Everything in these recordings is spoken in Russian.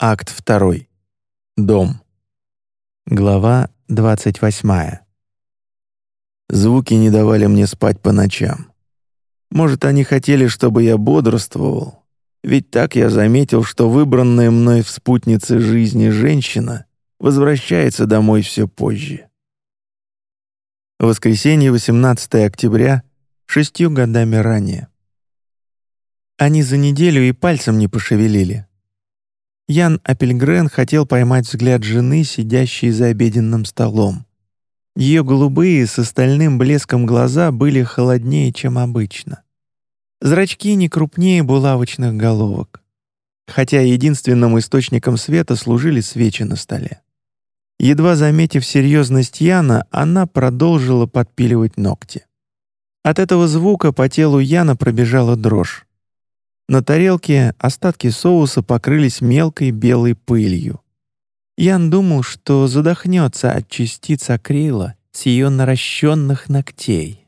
Акт 2. Дом. Глава 28. Звуки не давали мне спать по ночам. Может, они хотели, чтобы я бодрствовал, ведь так я заметил, что выбранная мной в спутнице жизни женщина возвращается домой все позже. Воскресенье, 18 октября, шестью годами ранее. Они за неделю и пальцем не пошевелили. Ян Апельгрен хотел поймать взгляд жены, сидящей за обеденным столом. Ее голубые с остальным блеском глаза были холоднее, чем обычно. Зрачки не крупнее булавочных головок, хотя единственным источником света служили свечи на столе. Едва заметив серьезность Яна, она продолжила подпиливать ногти. От этого звука по телу Яна пробежала дрожь. На тарелке остатки соуса покрылись мелкой белой пылью. Ян думал, что задохнется от частиц акрила с ее наращенных ногтей.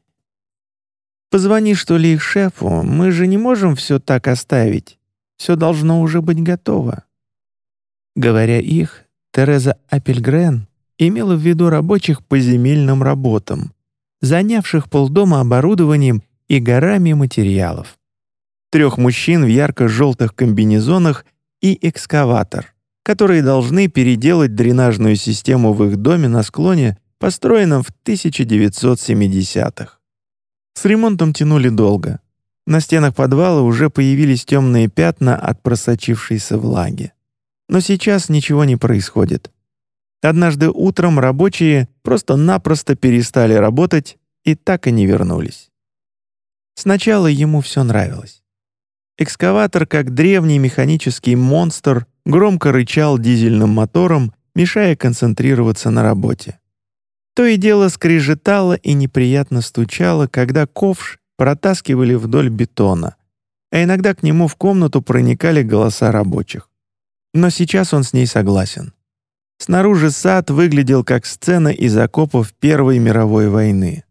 «Позвони, что ли, шефу, мы же не можем все так оставить. Все должно уже быть готово». Говоря их, Тереза Апельгрен имела в виду рабочих по земельным работам, занявших полдома оборудованием и горами материалов трех мужчин в ярко-желтых комбинезонах и экскаватор, которые должны переделать дренажную систему в их доме на склоне, построенном в 1970-х. С ремонтом тянули долго. На стенах подвала уже появились темные пятна от просочившейся влаги. Но сейчас ничего не происходит. Однажды утром рабочие просто-напросто перестали работать и так и не вернулись. Сначала ему все нравилось. Экскаватор, как древний механический монстр, громко рычал дизельным мотором, мешая концентрироваться на работе. То и дело скрежетало и неприятно стучало, когда ковш протаскивали вдоль бетона, а иногда к нему в комнату проникали голоса рабочих. Но сейчас он с ней согласен. Снаружи сад выглядел как сцена из окопов Первой мировой войны.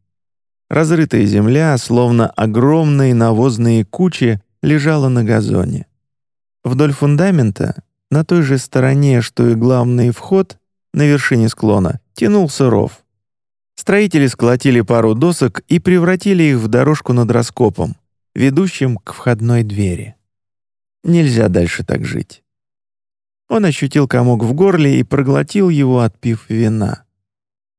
Разрытая земля, словно огромные навозные кучи, лежала на газоне. Вдоль фундамента, на той же стороне, что и главный вход, на вершине склона, тянулся ров. Строители сколотили пару досок и превратили их в дорожку над раскопом, ведущим к входной двери. Нельзя дальше так жить. Он ощутил комок в горле и проглотил его, отпив вина.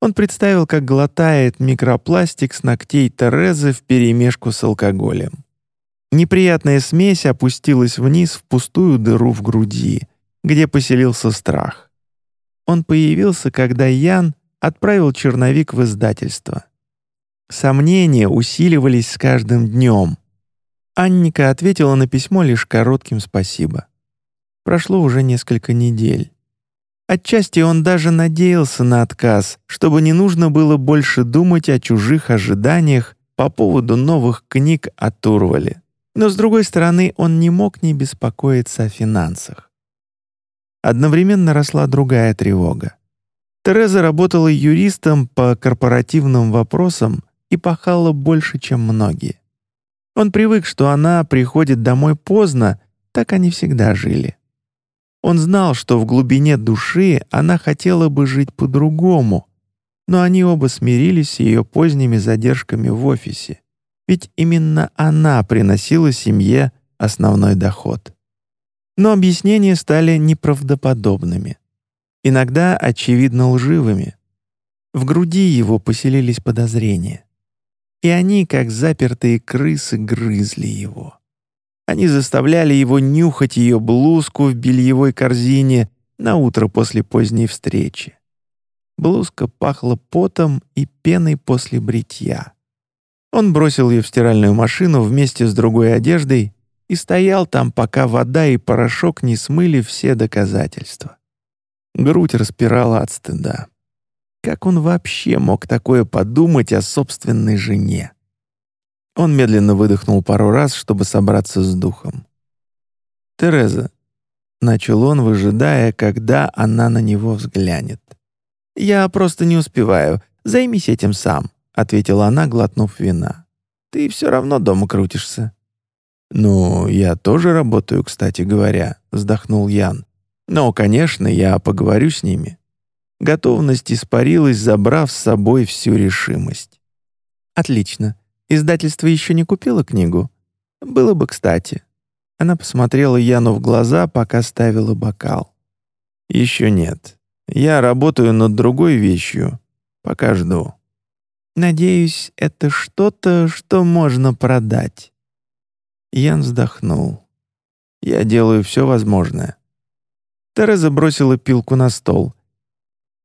Он представил, как глотает микропластик с ногтей Терезы вперемешку с алкоголем. Неприятная смесь опустилась вниз в пустую дыру в груди, где поселился страх. Он появился, когда Ян отправил черновик в издательство. Сомнения усиливались с каждым днем. Анника ответила на письмо лишь коротким «спасибо». Прошло уже несколько недель. Отчасти он даже надеялся на отказ, чтобы не нужно было больше думать о чужих ожиданиях по поводу новых книг о Турвале. Но, с другой стороны, он не мог не беспокоиться о финансах. Одновременно росла другая тревога. Тереза работала юристом по корпоративным вопросам и пахала больше, чем многие. Он привык, что она приходит домой поздно, так они всегда жили. Он знал, что в глубине души она хотела бы жить по-другому, но они оба смирились с ее поздними задержками в офисе ведь именно она приносила семье основной доход. Но объяснения стали неправдоподобными, иногда очевидно лживыми. В груди его поселились подозрения, и они, как запертые крысы, грызли его. Они заставляли его нюхать ее блузку в бельевой корзине на утро после поздней встречи. Блузка пахла потом и пеной после бритья. Он бросил ее в стиральную машину вместе с другой одеждой и стоял там, пока вода и порошок не смыли все доказательства. Грудь распирала от стыда. Как он вообще мог такое подумать о собственной жене? Он медленно выдохнул пару раз, чтобы собраться с духом. «Тереза», — начал он, выжидая, когда она на него взглянет. «Я просто не успеваю. Займись этим сам», — ответила она, глотнув вина. «Ты все равно дома крутишься». «Ну, я тоже работаю, кстати говоря», — вздохнул Ян. Но, конечно, я поговорю с ними. Готовность испарилась, забрав с собой всю решимость. «Отлично. Издательство еще не купило книгу? Было бы кстати». Она посмотрела Яну в глаза, пока ставила бокал. «Еще нет. Я работаю над другой вещью. Пока жду». «Надеюсь, это что-то, что можно продать». Ян вздохнул. «Я делаю все возможное». Тереза бросила пилку на стол.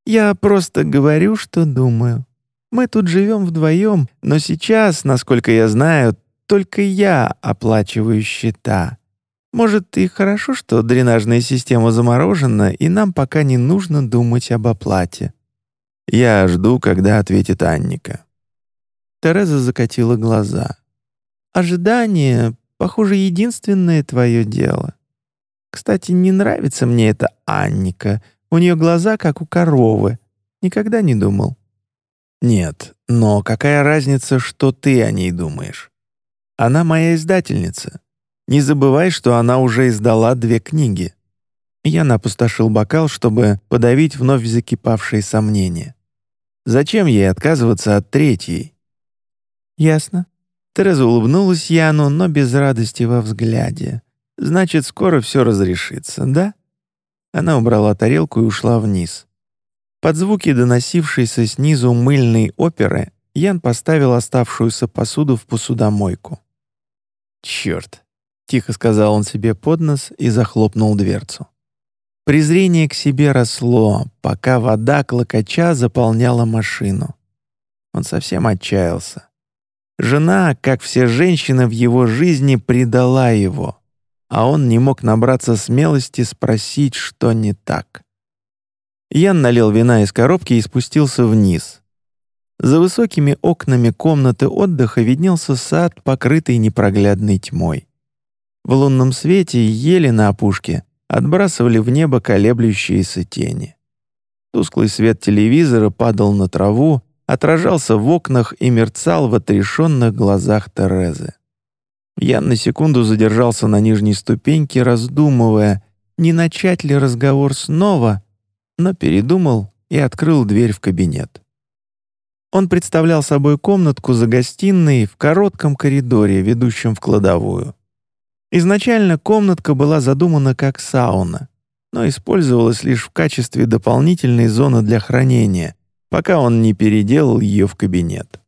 «Я просто говорю, что думаю. Мы тут живем вдвоем, но сейчас, насколько я знаю, только я оплачиваю счета. Может, и хорошо, что дренажная система заморожена, и нам пока не нужно думать об оплате. Я жду, когда ответит Анника. Тереза закатила глаза. Ожидание, похоже, единственное твое дело. Кстати, не нравится мне эта Анника. У нее глаза, как у коровы. Никогда не думал. Нет, но какая разница, что ты о ней думаешь? Она моя издательница. Не забывай, что она уже издала две книги. Я напустошил бокал, чтобы подавить вновь закипавшие сомнения. Зачем ей отказываться от третьей? Ясно. Тереза улыбнулась Яну, но без радости во взгляде. Значит, скоро все разрешится, да? Она убрала тарелку и ушла вниз. Под звуки, доносившейся снизу мыльной оперы, Ян поставил оставшуюся посуду в посудомойку. «Черт!» — тихо сказал он себе под нос и захлопнул дверцу. Презрение к себе росло, пока вода клокоча заполняла машину. Он совсем отчаялся. Жена, как все женщины в его жизни, предала его, а он не мог набраться смелости спросить, что не так. Ян налил вина из коробки и спустился вниз. За высокими окнами комнаты отдыха виднелся сад, покрытый непроглядной тьмой. В лунном свете ели на опушке отбрасывали в небо колеблющиеся тени. Тусклый свет телевизора падал на траву, отражался в окнах и мерцал в отрешенных глазах Терезы. Я на секунду задержался на нижней ступеньке, раздумывая, не начать ли разговор снова, но передумал и открыл дверь в кабинет. Он представлял собой комнатку за гостиной в коротком коридоре, ведущем в кладовую. Изначально комнатка была задумана как сауна, но использовалась лишь в качестве дополнительной зоны для хранения, пока он не переделал ее в кабинет.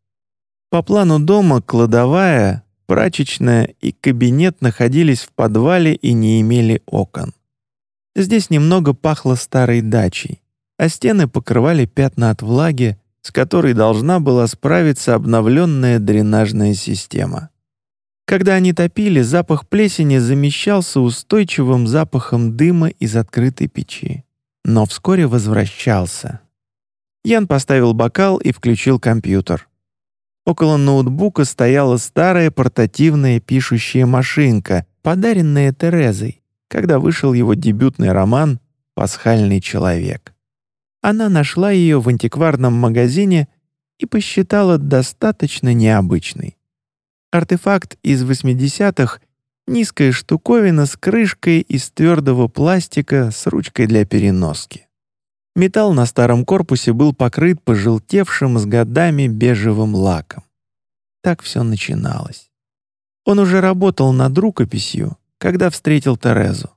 По плану дома кладовая, прачечная и кабинет находились в подвале и не имели окон. Здесь немного пахло старой дачей, а стены покрывали пятна от влаги, с которой должна была справиться обновленная дренажная система. Когда они топили, запах плесени замещался устойчивым запахом дыма из открытой печи. Но вскоре возвращался. Ян поставил бокал и включил компьютер. Около ноутбука стояла старая портативная пишущая машинка, подаренная Терезой, когда вышел его дебютный роман «Пасхальный человек». Она нашла ее в антикварном магазине и посчитала достаточно необычной. Артефакт из 80-х — низкая штуковина с крышкой из твердого пластика с ручкой для переноски. Металл на старом корпусе был покрыт пожелтевшим с годами бежевым лаком. Так все начиналось. Он уже работал над рукописью, когда встретил Терезу.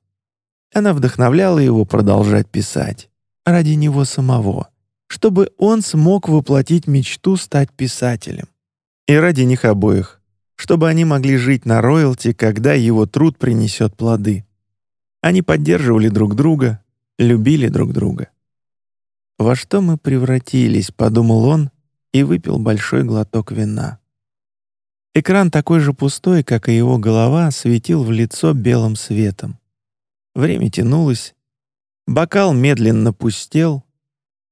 Она вдохновляла его продолжать писать. Ради него самого. Чтобы он смог воплотить мечту стать писателем. И ради них обоих чтобы они могли жить на роялти, когда его труд принесет плоды. Они поддерживали друг друга, любили друг друга. «Во что мы превратились?» — подумал он и выпил большой глоток вина. Экран такой же пустой, как и его голова, светил в лицо белым светом. Время тянулось, бокал медленно пустел,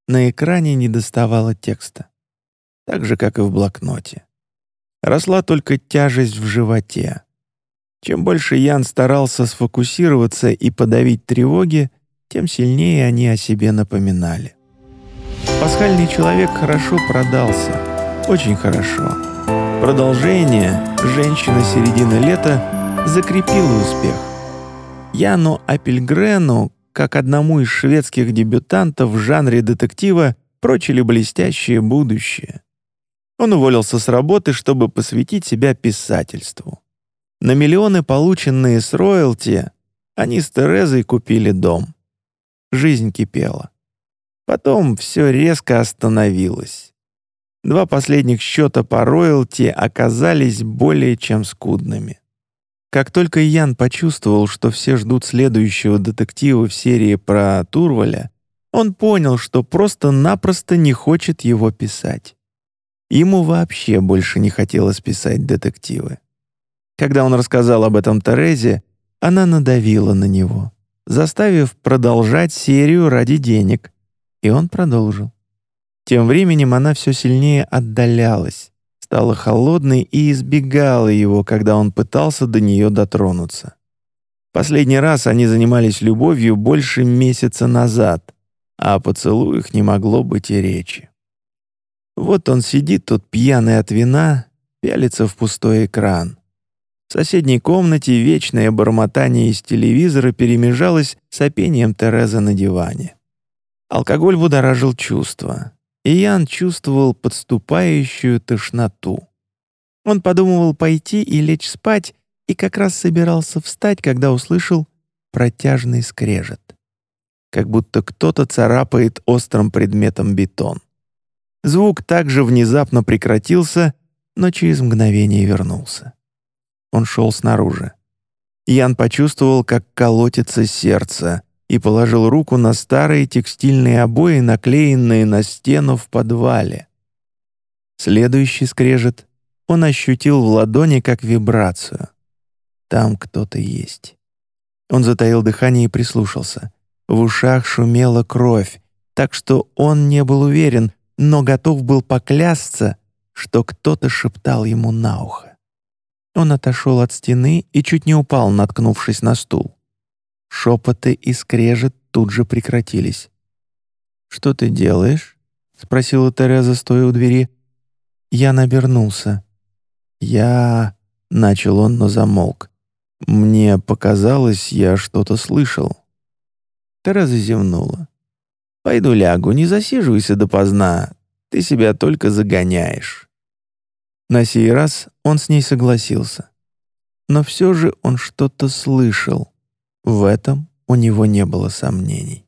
на экране не доставало текста, так же, как и в блокноте росла только тяжесть в животе. Чем больше Ян старался сфокусироваться и подавить тревоги, тем сильнее они о себе напоминали. Пасхальный человек хорошо продался, очень хорошо. Продолжение «Женщина середины лета» закрепило успех. Яну Апельгрену, как одному из шведских дебютантов в жанре детектива прочили блестящее будущее. Он уволился с работы, чтобы посвятить себя писательству. На миллионы, полученные с роялти, они с Терезой купили дом. Жизнь кипела. Потом все резко остановилось. Два последних счета по роялти оказались более чем скудными. Как только Ян почувствовал, что все ждут следующего детектива в серии про Турваля, он понял, что просто-напросто не хочет его писать. Ему вообще больше не хотелось писать детективы. Когда он рассказал об этом Терезе, она надавила на него, заставив продолжать серию ради денег, и он продолжил. Тем временем она все сильнее отдалялась, стала холодной и избегала его, когда он пытался до нее дотронуться. Последний раз они занимались любовью больше месяца назад, а о поцелуях не могло быть и речи. Вот он сидит тут пьяный от вина, пялится в пустой экран. В соседней комнате вечное бормотание из телевизора перемежалось сопением Терезы на диване. Алкоголь будоражил чувства и Ян чувствовал подступающую тошноту. Он подумывал пойти и лечь спать, и как раз собирался встать, когда услышал протяжный скрежет. Как будто кто-то царапает острым предметом бетон. Звук также внезапно прекратился, но через мгновение вернулся. Он шел снаружи. Ян почувствовал, как колотится сердце, и положил руку на старые текстильные обои, наклеенные на стену в подвале. Следующий скрежет он ощутил в ладони как вибрацию. Там кто-то есть. Он затаил дыхание и прислушался. В ушах шумела кровь, так что он не был уверен, но готов был поклясться, что кто-то шептал ему на ухо. Он отошел от стены и чуть не упал, наткнувшись на стул. Шепоты и скрежет тут же прекратились. «Что ты делаешь?» — спросила Тереза, стоя у двери. Я набернулся. «Я...» — начал он, но замолк. «Мне показалось, я что-то слышал». Тереза зевнула. «Пойду лягу, не засиживайся допоздна. Ты себя только загоняешь». На сей раз он с ней согласился. Но все же он что-то слышал. В этом у него не было сомнений.